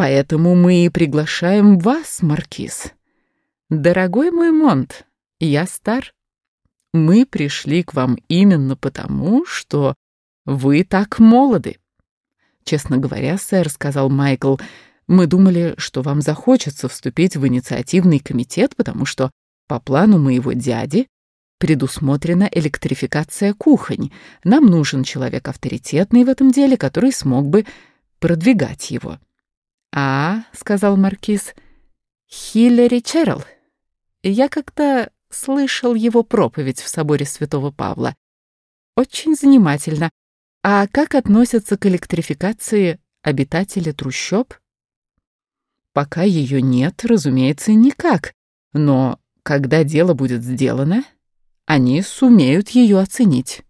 Поэтому мы и приглашаем вас, Маркиз. Дорогой мой Монт, я стар. Мы пришли к вам именно потому, что вы так молоды. Честно говоря, сэр, сказал Майкл, мы думали, что вам захочется вступить в инициативный комитет, потому что по плану моего дяди предусмотрена электрификация кухонь. Нам нужен человек авторитетный в этом деле, который смог бы продвигать его. «А», — сказал Маркиз, — «Хиллери Черрилл. Я как-то слышал его проповедь в соборе святого Павла. Очень занимательно. А как относятся к электрификации обитатели трущоб?» «Пока ее нет, разумеется, никак. Но когда дело будет сделано, они сумеют ее оценить».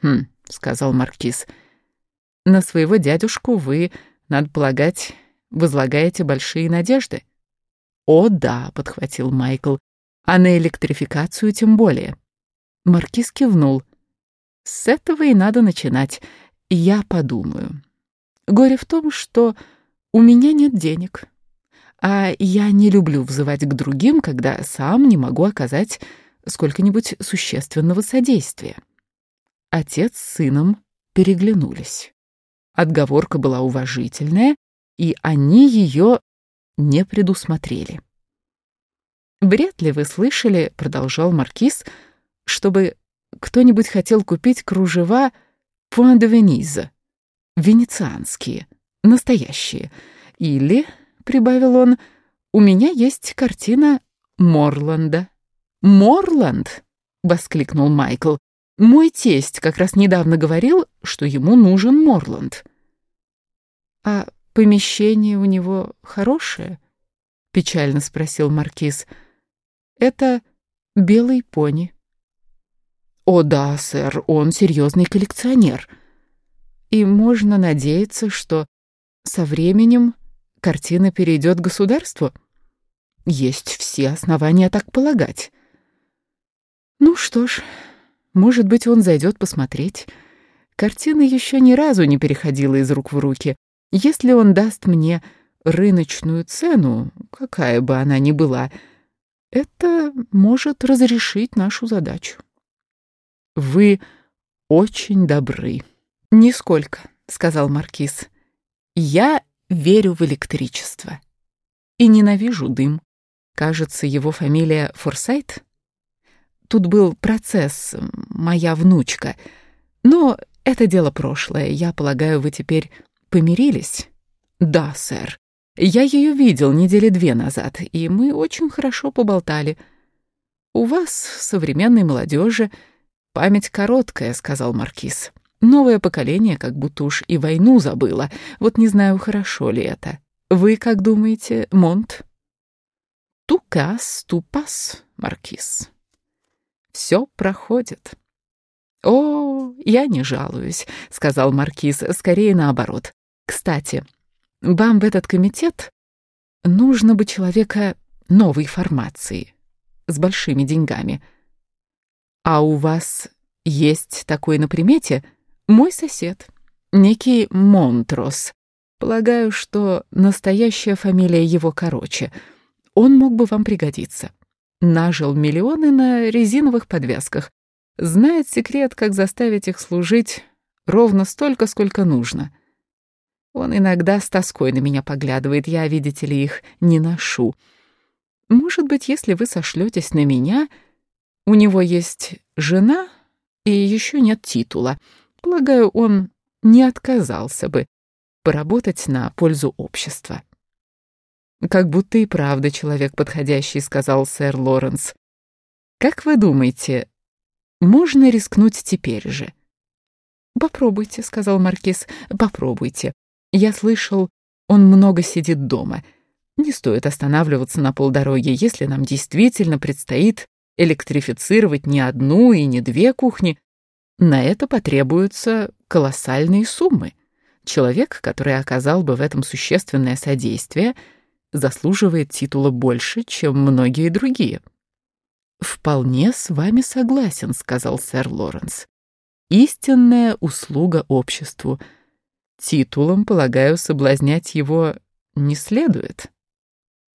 «Хм», — сказал Маркиз, — «на своего дядюшку вы, надо полагать, возлагаете большие надежды?» «О, да», — подхватил Майкл, — «а на электрификацию тем более». Маркиз кивнул. «С этого и надо начинать. Я подумаю. Горе в том, что у меня нет денег, а я не люблю взывать к другим, когда сам не могу оказать сколько-нибудь существенного содействия». Отец с сыном переглянулись. Отговорка была уважительная, и они ее не предусмотрели. «Вряд ли вы слышали, — продолжал Маркиз, — чтобы кто-нибудь хотел купить кружева Пуан де Вениза, венецианские, настоящие. Или, — прибавил он, — у меня есть картина Морланда». «Морланд!» — воскликнул Майкл. «Мой тесть как раз недавно говорил, что ему нужен Морланд». «А помещение у него хорошее?» — печально спросил Маркиз. «Это белый пони». «О да, сэр, он серьезный коллекционер. И можно надеяться, что со временем картина перейдет государству? Есть все основания так полагать». «Ну что ж, может быть, он зайдет посмотреть». Картина еще ни разу не переходила из рук в руки. Если он даст мне рыночную цену, какая бы она ни была, это может разрешить нашу задачу. Вы очень добры. Нисколько, сказал маркиз. Я верю в электричество и ненавижу дым. Кажется, его фамилия Форсайт. Тут был процесс, моя внучка. Но это дело прошлое. Я полагаю, вы теперь помирились?» «Да, сэр. Я ее видел недели две назад, и мы очень хорошо поболтали. У вас, современной молодежи, память короткая», — сказал Маркиз. «Новое поколение как будто уж и войну забыло. Вот не знаю, хорошо ли это. Вы как думаете, Монт?» «Тукас, тупас, Маркиз. Все проходит». «О, я не жалуюсь», — сказал Маркиз, — «скорее наоборот. Кстати, вам в этот комитет нужно бы человека новой формации, с большими деньгами. А у вас есть такой на примете мой сосед, некий Монтрос. Полагаю, что настоящая фамилия его короче. Он мог бы вам пригодиться. Нажил миллионы на резиновых подвязках. Знает секрет, как заставить их служить ровно столько, сколько нужно. Он иногда с тоской на меня поглядывает, я, видите ли, их не ношу. Может быть, если вы сошлетесь на меня, у него есть жена и еще нет титула. Полагаю, он не отказался бы поработать на пользу общества. «Как будто и правда человек подходящий», — сказал сэр Лоренс. «Как вы думаете, можно рискнуть теперь же?» «Попробуйте», — сказал Маркиз, — «попробуйте. Я слышал, он много сидит дома. Не стоит останавливаться на полдороги, если нам действительно предстоит электрифицировать не одну и не две кухни. На это потребуются колоссальные суммы. Человек, который оказал бы в этом существенное содействие, заслуживает титула больше, чем многие другие. «Вполне с вами согласен», — сказал сэр Лоренс. «Истинная услуга обществу — Титулом, полагаю, соблазнять его не следует.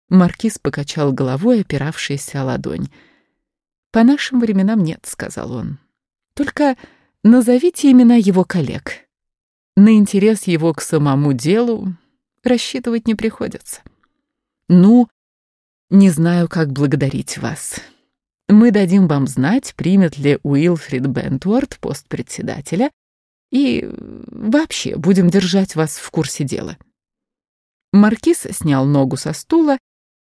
Маркиз покачал головой, опиравшийся о ладонь. «По нашим временам нет», — сказал он. «Только назовите имена его коллег. На интерес его к самому делу рассчитывать не приходится». «Ну, не знаю, как благодарить вас. Мы дадим вам знать, примет ли Уилфрид Бентворд пост председателя, и вообще будем держать вас в курсе дела». Маркиз снял ногу со стула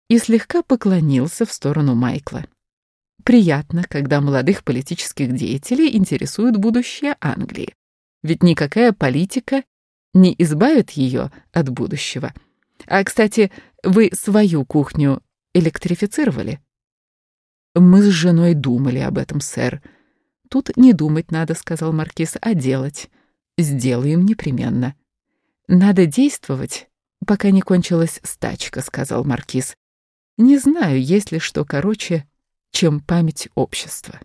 и слегка поклонился в сторону Майкла. Приятно, когда молодых политических деятелей интересует будущее Англии. Ведь никакая политика не избавит ее от будущего. А, кстати, вы свою кухню электрифицировали? Мы с женой думали об этом, сэр. Тут не думать надо, сказал маркиз, а делать. Сделаем непременно. Надо действовать, пока не кончилась стачка, сказал маркиз. Не знаю, есть ли что короче, чем память общества.